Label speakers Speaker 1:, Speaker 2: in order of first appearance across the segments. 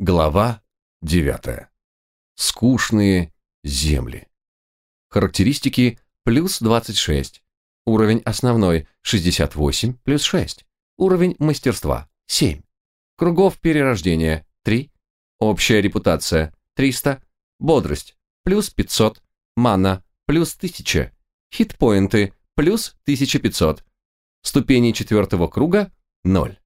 Speaker 1: Глава 9. Скучные земли. Характеристики плюс 26. Уровень основной 68 плюс 6. Уровень мастерства 7. Кругов перерождения 3. Общая репутация 300. Бодрость плюс 500. Мана плюс 1000. Хитпоинты плюс 1500. Ступени четвертого круга 0.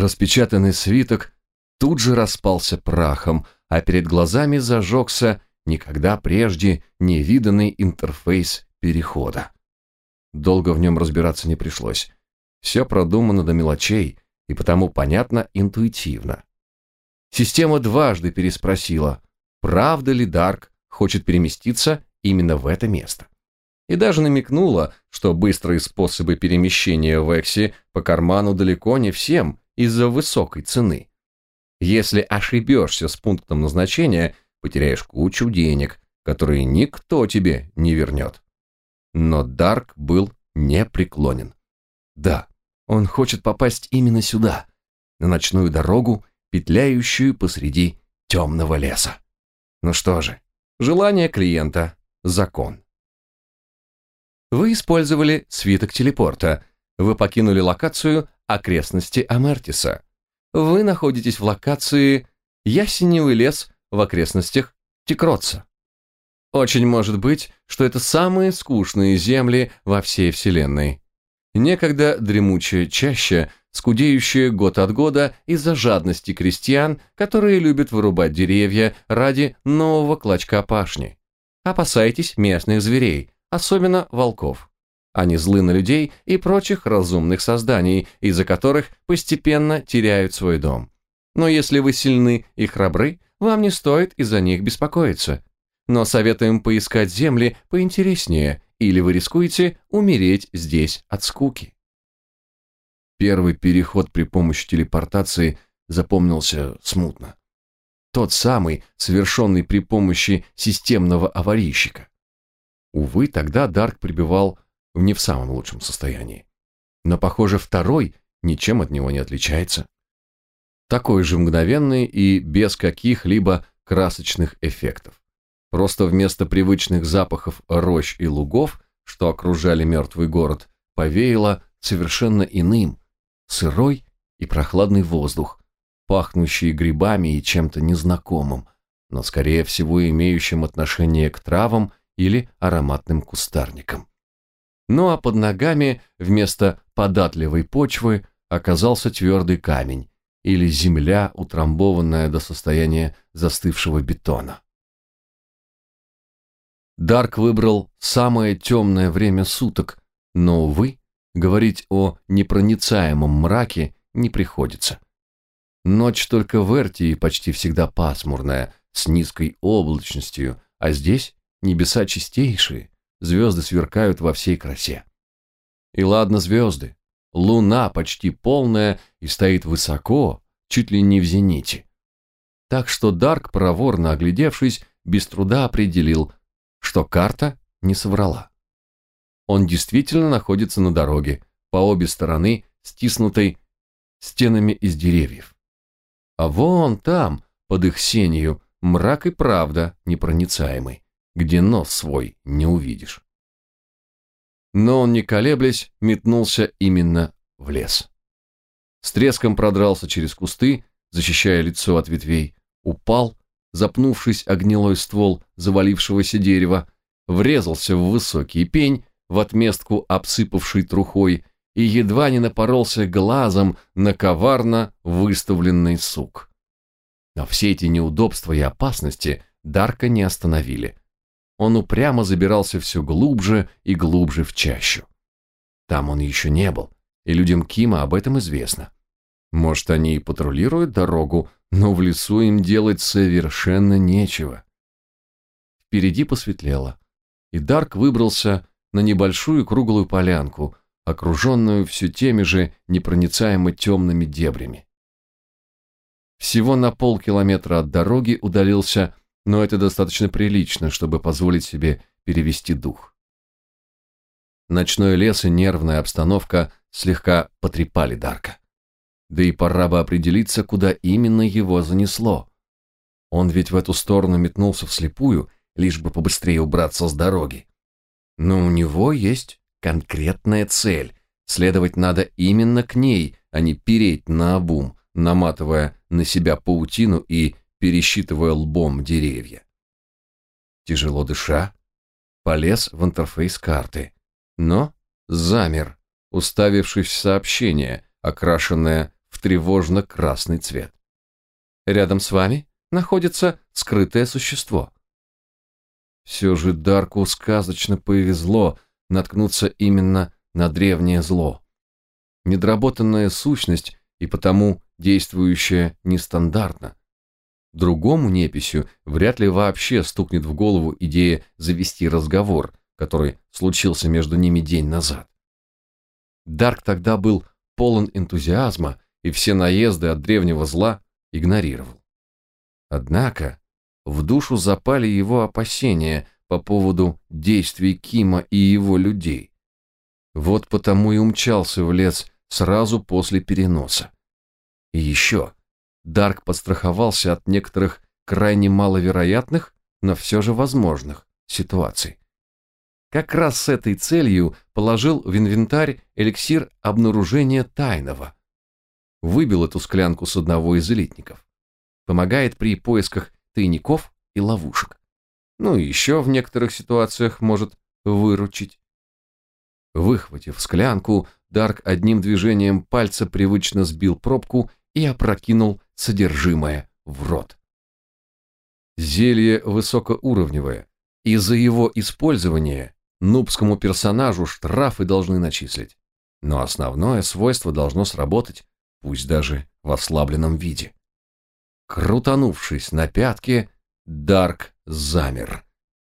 Speaker 1: Распечатанный свиток тут же распался прахом, а перед глазами зажегся никогда прежде невиданный интерфейс перехода. Долго в нем разбираться не пришлось. Все продумано до мелочей и потому понятно интуитивно. Система дважды переспросила, правда ли Дарк хочет переместиться именно в это место. И даже намекнула, что быстрые способы перемещения в Эксе по карману далеко не всем, из-за высокой цены. Если ошибешься с пунктом назначения, потеряешь кучу денег, которые никто тебе не вернет. Но Дарк был непреклонен. Да, он хочет попасть именно сюда, на ночную дорогу, петляющую посреди темного леса. Ну что же, желание клиента – закон. Вы использовали свиток телепорта. Вы покинули локацию окрестности Амертиса. Вы находитесь в локации Ясеневый лес в окрестностях Текроца. Очень может быть, что это самые скучные земли во всей Вселенной. Некогда дремучая чаща, скудеющая год от года из-за жадности крестьян, которые любят вырубать деревья ради нового клочка пашни. Опасайтесь местных зверей, особенно волков. Они злы на людей и прочих разумных созданий, из-за которых постепенно теряют свой дом. Но если вы сильны и храбры, вам не стоит из-за них беспокоиться. Но советуем поискать земли поинтереснее, или вы рискуете умереть здесь от скуки. Первый переход при помощи телепортации запомнился смутно. Тот самый, совершенный при помощи системного аварийщика. Увы, тогда Дарк пребывал в не в самом лучшем состоянии. Но, похоже, второй ничем от него не отличается. Такой же мгновенный и без каких-либо красочных эффектов. Просто вместо привычных запахов рощ и лугов, что окружали мертвый город, повеяло совершенно иным, сырой и прохладный воздух, пахнущий грибами и чем-то незнакомым, но, скорее всего, имеющим отношение к травам или ароматным кустарникам. Ну а под ногами вместо податливой почвы оказался твердый камень или земля, утрамбованная до состояния застывшего бетона. Дарк выбрал самое темное время суток, но, увы, говорить о непроницаемом мраке не приходится. Ночь только в Эртии почти всегда пасмурная, с низкой облачностью, а здесь небеса чистейшие, звезды сверкают во всей красе. И ладно звезды, луна почти полная и стоит высоко, чуть ли не в зените. Так что Дарк, проворно оглядевшись, без труда определил, что карта не соврала. Он действительно находится на дороге, по обе стороны, стиснутой стенами из деревьев. А вон там, под их сенью, мрак и правда непроницаемый где нос свой не увидишь. Но он, не колеблясь, метнулся именно в лес. С треском продрался через кусты, защищая лицо от ветвей, упал, запнувшись о гнилой ствол завалившегося дерева, врезался в высокий пень, в отместку обсыпавший трухой, и едва не напоролся глазом на коварно выставленный сук. Но все эти неудобства и опасности Дарка не остановили он упрямо забирался все глубже и глубже в чащу. Там он еще не был, и людям Кима об этом известно. Может, они и патрулируют дорогу, но в лесу им делать совершенно нечего. Впереди посветлело, и Дарк выбрался на небольшую круглую полянку, окруженную все теми же непроницаемо темными дебрями. Всего на полкилометра от дороги удалился но это достаточно прилично, чтобы позволить себе перевести дух. Ночной лес и нервная обстановка слегка потрепали Дарка. Да и пора бы определиться, куда именно его занесло. Он ведь в эту сторону метнулся вслепую, лишь бы побыстрее убраться с дороги. Но у него есть конкретная цель. Следовать надо именно к ней, а не переть на обум, наматывая на себя паутину и пересчитывая лбом деревья. Тяжело дыша, полез в интерфейс карты, но замер, уставившись в сообщение, окрашенное в тревожно-красный цвет. Рядом с вами находится скрытое существо. Все же Дарку сказочно повезло наткнуться именно на древнее зло. Недоработанная сущность и потому действующая нестандартно. Другому неписью вряд ли вообще стукнет в голову идея завести разговор, который случился между ними день назад. Дарк тогда был полон энтузиазма и все наезды от древнего зла игнорировал. Однако в душу запали его опасения по поводу действий Кима и его людей. Вот потому и умчался в лес сразу после переноса. И еще Дарк подстраховался от некоторых крайне маловероятных, но все же возможных ситуаций. Как раз с этой целью положил в инвентарь эликсир обнаружения тайного. Выбил эту склянку с одного из элитников. Помогает при поисках тайников и ловушек. Ну и еще в некоторых ситуациях может выручить. Выхватив склянку, Дарк одним движением пальца привычно сбил пробку и опрокинул содержимое в рот. Зелье высокоуровневое, и за его использование нубскому персонажу штрафы должны начислить. Но основное свойство должно сработать, пусть даже в ослабленном виде. Крутанувшись на пятке, Дарк замер,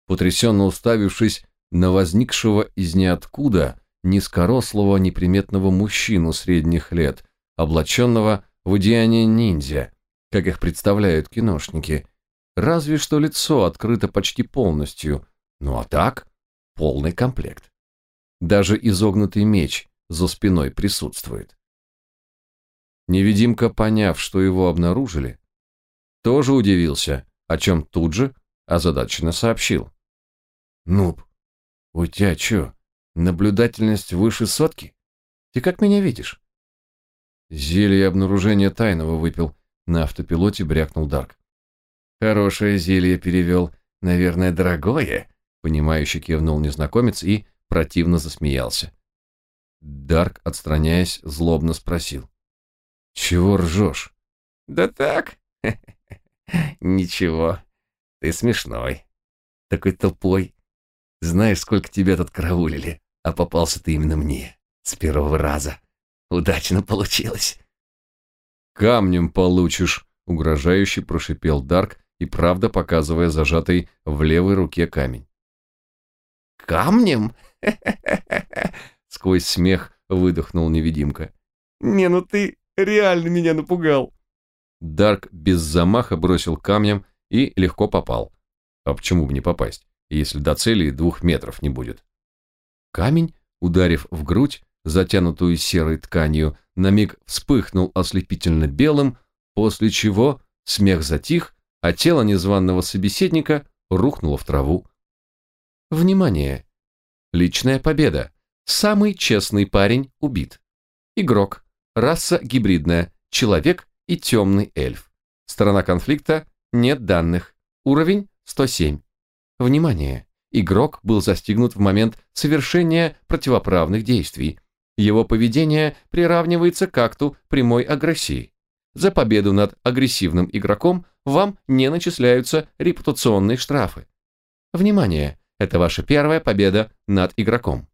Speaker 1: потрясенно уставившись на возникшего из ниоткуда низкорослого неприметного мужчину средних лет, облаченного в одеяние ниндзя, как их представляют киношники. Разве что лицо открыто почти полностью, ну а так полный комплект. Даже изогнутый меч за спиной присутствует. Невидимка, поняв, что его обнаружили, тоже удивился, о чем тут же озадаченно сообщил. «Нуб, у тебя что, наблюдательность выше сотки? Ты как меня видишь?» Зелье обнаружения тайного выпил. На автопилоте брякнул Дарк. Хорошее зелье перевел. Наверное, дорогое. Понимающе кивнул незнакомец и противно засмеялся. Дарк, отстраняясь, злобно спросил. «Чего ржешь?» «Да так. Ничего. Ты смешной. Такой тупой. Знаешь, сколько тебя тут караулили, а попался ты именно мне. С первого раза. Удачно получилось. Камнем получишь, угрожающе прошипел Дарк и правда показывая зажатый в левой руке камень. Камнем? Сквозь смех выдохнул невидимка. Не, ну ты реально меня напугал. Дарк без замаха бросил камнем и легко попал. А почему бы не попасть, если до цели двух метров не будет? Камень, ударив в грудь, затянутую серой тканью, на миг вспыхнул ослепительно белым, после чего смех затих, а тело незваного собеседника рухнуло в траву. Внимание! Личная победа. Самый честный парень убит. Игрок. Раса гибридная. Человек и темный эльф. Сторона конфликта. Нет данных. Уровень 107. Внимание! Игрок был застигнут в момент совершения противоправных действий. Его поведение приравнивается к акту прямой агрессии. За победу над агрессивным игроком вам не начисляются репутационные штрафы. Внимание! Это ваша первая победа над игроком.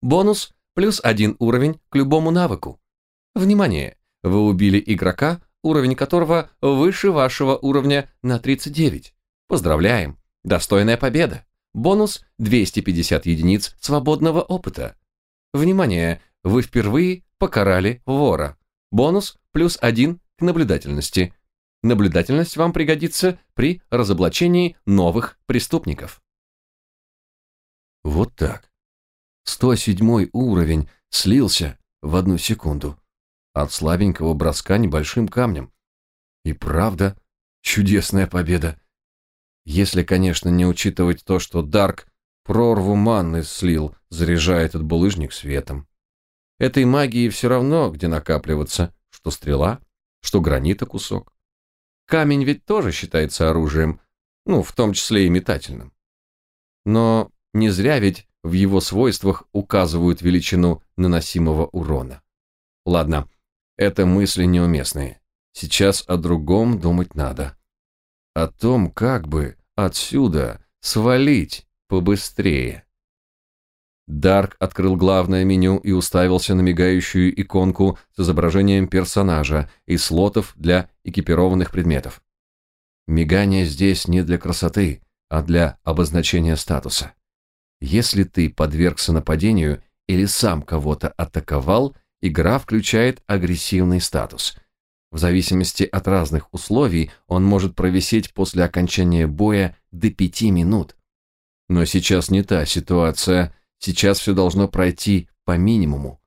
Speaker 1: Бонус плюс один уровень к любому навыку. Внимание! Вы убили игрока, уровень которого выше вашего уровня на 39. Поздравляем! Достойная победа! Бонус 250 единиц свободного опыта. Внимание! Вы впервые покарали вора. Бонус плюс один к наблюдательности. Наблюдательность вам пригодится при разоблачении новых преступников. Вот так. 107 уровень слился в одну секунду. от слабенького броска небольшим камнем. И правда, чудесная победа. Если, конечно, не учитывать то, что Дарк прорву манны слил, заряжая этот булыжник светом. Этой магии все равно, где накапливаться, что стрела, что гранита кусок. Камень ведь тоже считается оружием, ну, в том числе и метательным. Но не зря ведь в его свойствах указывают величину наносимого урона. Ладно, это мысли неуместные. Сейчас о другом думать надо. О том, как бы отсюда свалить побыстрее. Дарк открыл главное меню и уставился на мигающую иконку с изображением персонажа и слотов для экипированных предметов. Мигание здесь не для красоты, а для обозначения статуса. Если ты подвергся нападению или сам кого-то атаковал, игра включает агрессивный статус. В зависимости от разных условий он может провисеть после окончания боя до пяти минут. Но сейчас не та ситуация, сейчас все должно пройти по минимуму.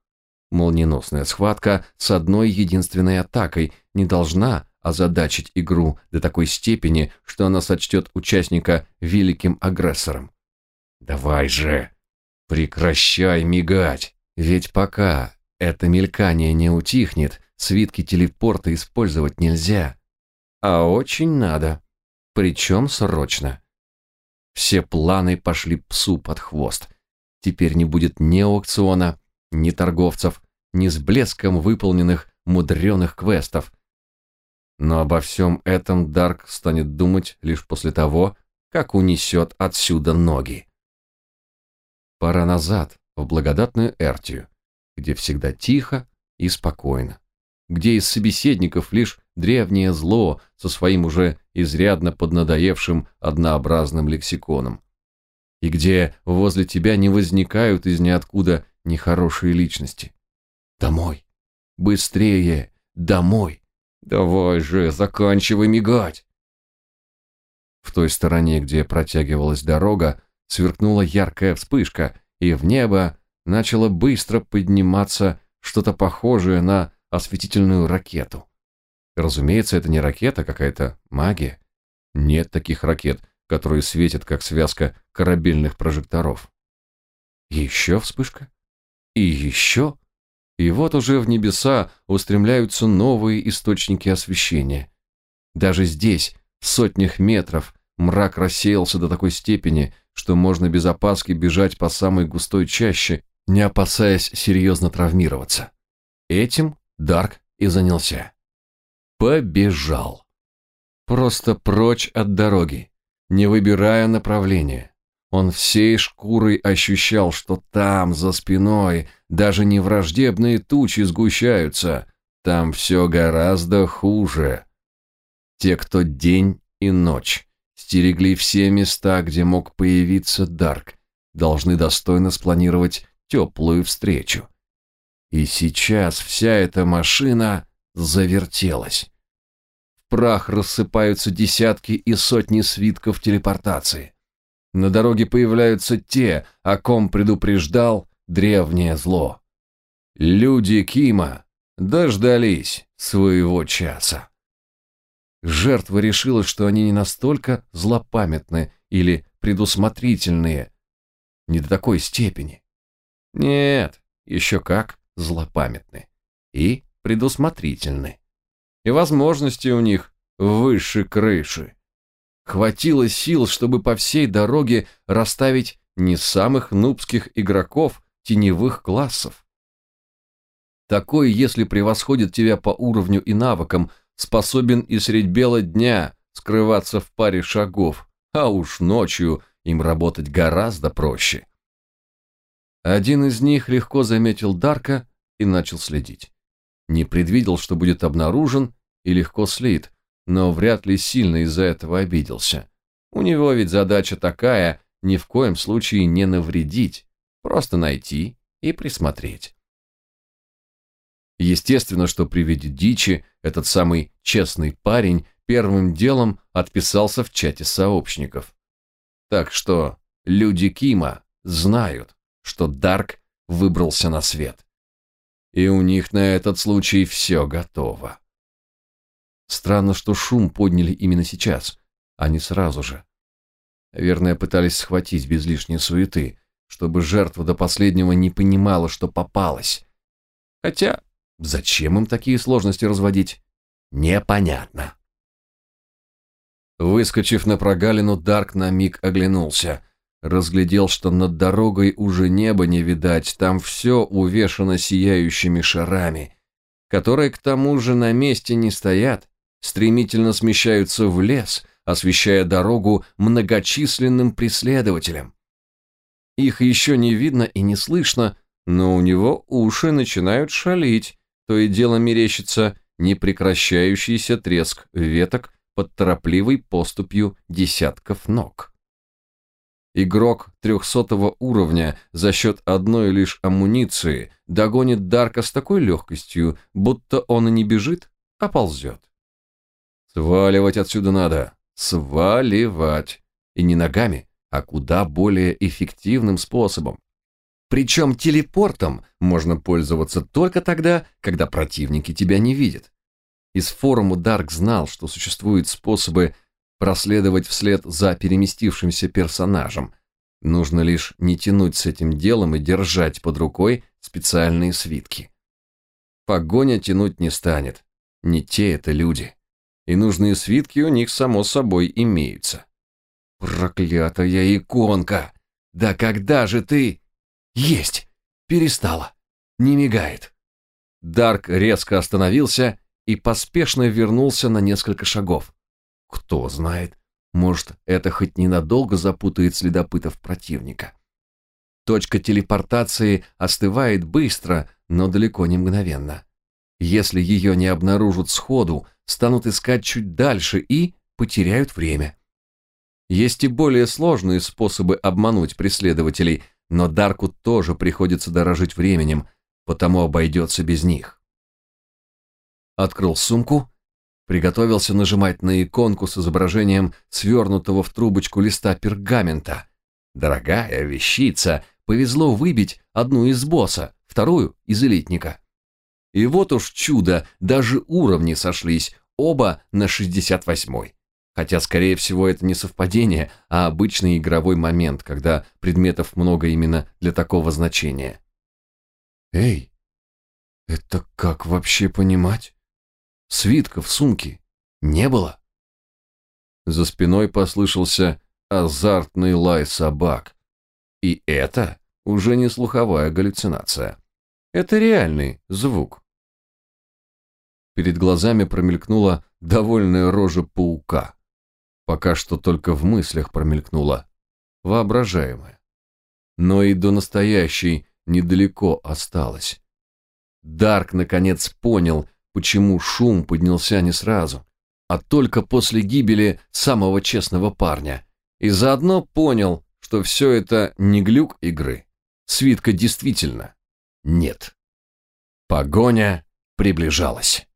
Speaker 1: Молниеносная схватка с одной единственной атакой не должна озадачить игру до такой степени, что она сочтет участника великим агрессором. Давай же, прекращай мигать, ведь пока это мелькание не утихнет, свитки телепорта использовать нельзя. А очень надо, причем срочно. Все планы пошли псу под хвост. Теперь не будет ни аукциона, ни торговцев, ни с блеском выполненных мудреных квестов. Но обо всем этом Дарк станет думать лишь после того, как унесет отсюда ноги. Пора назад, в благодатную Эртию, где всегда тихо и спокойно, где из собеседников лишь древнее зло со своим уже изрядно поднадоевшим однообразным лексиконом, и где возле тебя не возникают из ниоткуда нехорошие личности. Домой! Быстрее! Домой! Давай же, заканчивай мигать! В той стороне, где протягивалась дорога, сверкнула яркая вспышка, и в небо начало быстро подниматься что-то похожее на осветительную ракету. Разумеется, это не ракета, какая-то магия. Нет таких ракет, которые светят, как связка корабельных прожекторов. Еще вспышка. И еще. И вот уже в небеса устремляются новые источники освещения. Даже здесь, в сотнях метров, мрак рассеялся до такой степени, что можно без опаски бежать по самой густой чаще, не опасаясь серьезно травмироваться. Этим Дарк и занялся. Побежал. Просто прочь от дороги, не выбирая направления. Он всей шкурой ощущал, что там, за спиной, даже не враждебные тучи сгущаются, там все гораздо хуже. Те, кто день и ночь стерегли все места, где мог появиться Дарк, должны достойно спланировать теплую встречу. И сейчас вся эта машина завертелась. В прах рассыпаются десятки и сотни свитков телепортации. На дороге появляются те, о ком предупреждал древнее зло. Люди Кима дождались своего часа. Жертва решила, что они не настолько злопамятны или предусмотрительные. Не до такой степени. Нет, еще как злопамятны. И предусмотрительны. И возможности у них выше крыши. Хватило сил, чтобы по всей дороге расставить не самых нубских игроков теневых классов. Такой, если превосходит тебя по уровню и навыкам, способен и средь бела дня скрываться в паре шагов, а уж ночью им работать гораздо проще. Один из них легко заметил Дарка и начал следить. Не предвидел, что будет обнаружен, и легко слит, но вряд ли сильно из-за этого обиделся. У него ведь задача такая, ни в коем случае не навредить, просто найти и присмотреть. Естественно, что при виде дичи этот самый честный парень первым делом отписался в чате сообщников. Так что люди Кима знают, что Дарк выбрался на свет. и у них на этот случай все готово. Странно, что шум подняли именно сейчас, а не сразу же. Наверное, пытались схватить без лишней суеты, чтобы жертва до последнего не понимала, что попалась. Хотя, зачем им такие сложности разводить? Непонятно. Выскочив на прогалину, Дарк на миг оглянулся. Разглядел, что над дорогой уже небо не видать, там все увешано сияющими шарами, которые к тому же на месте не стоят, стремительно смещаются в лес, освещая дорогу многочисленным преследователям. Их еще не видно и не слышно, но у него уши начинают шалить, то и дело мерещится непрекращающийся треск веток под торопливой поступью десятков ног. Игрок трехсотого уровня за счет одной лишь амуниции догонит Дарка с такой легкостью, будто он и не бежит, а ползет. Сваливать отсюда надо. Сваливать. И не ногами, а куда более эффективным способом. Причем телепортом можно пользоваться только тогда, когда противники тебя не видят. Из форума Дарк знал, что существуют способы проследовать вслед за переместившимся персонажем. Нужно лишь не тянуть с этим делом и держать под рукой специальные свитки. Погоня тянуть не станет. Не те это люди и нужные свитки у них, само собой, имеются. Проклятая иконка! Да когда же ты... Есть! Перестала. Не мигает. Дарк резко остановился и поспешно вернулся на несколько шагов. Кто знает, может, это хоть ненадолго запутает следопытов противника. Точка телепортации остывает быстро, но далеко не мгновенно. Если ее не обнаружат сходу, станут искать чуть дальше и потеряют время. Есть и более сложные способы обмануть преследователей, но Дарку тоже приходится дорожить временем, потому обойдется без них. Открыл сумку, приготовился нажимать на иконку с изображением свернутого в трубочку листа пергамента. Дорогая вещица, повезло выбить одну из босса, вторую из элитника. И вот уж чудо, даже уровни сошлись, оба на 68-й. Хотя, скорее всего, это не совпадение, а обычный игровой момент, когда предметов много именно для такого значения. Эй, это как вообще понимать? Свитка в сумке не было. За спиной послышался азартный лай собак. И это уже не слуховая галлюцинация. Это реальный звук. Перед глазами промелькнула довольная рожа паука. Пока что только в мыслях промелькнула. Воображаемая. Но и до настоящей недалеко осталось. Дарк наконец понял, почему шум поднялся не сразу, а только после гибели самого честного парня. И заодно понял, что все это не глюк игры. Свитка действительно нет. Погоня приближалась.